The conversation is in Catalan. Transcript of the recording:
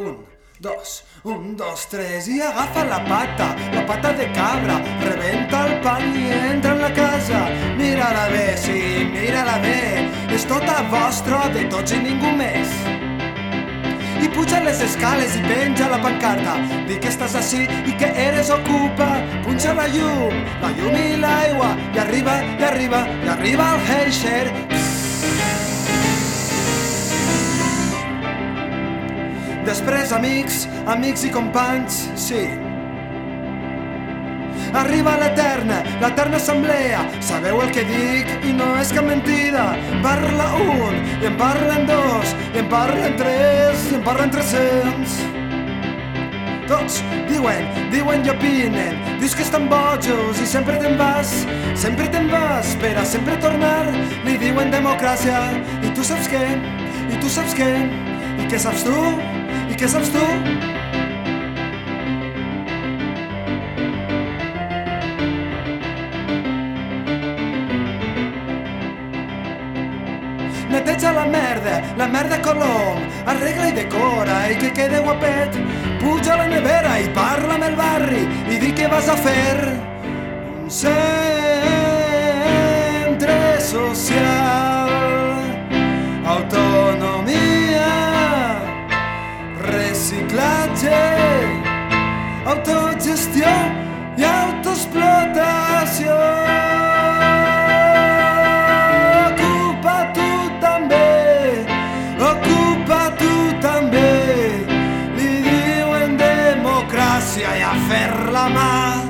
Un, dos, un, dos, tres i agafa la pata, la pata de cabra, rebenta el pan i entra en la casa. Mira-la bé, sí, mira-la bé, és tota vostra, de tots i ningú més. I puja les escales i penja la pancarta, di que estàs així i que eres ocupa. Punxa la llum, la llum i l'aigua, i arriba, i arriba, i arriba el Heisher. Després amics, amics i companys, sí. Arriba l'Eterna, l'Eterna Assemblea. Sabeu el que dic i no és cap mentida. Parla un, i en parlen dos, i en parlen tres, i en parlen tres-cents. Tots diuen, diuen i opinen, dius que estan bojos i sempre te'n vas, sempre te'n vas per a sempre tornar. Li diuen democràcia i tu saps què? I tu saps què? I què saps tu? Què saps tu? Neteja la merda, la merda colom, arregla i decora i que quede guapet. Puja a la nevera i parla amb el barri i di què vas a fer. Un centre autogestió i autoexplotació. Ocupa ocupa democràcia i fer la mà.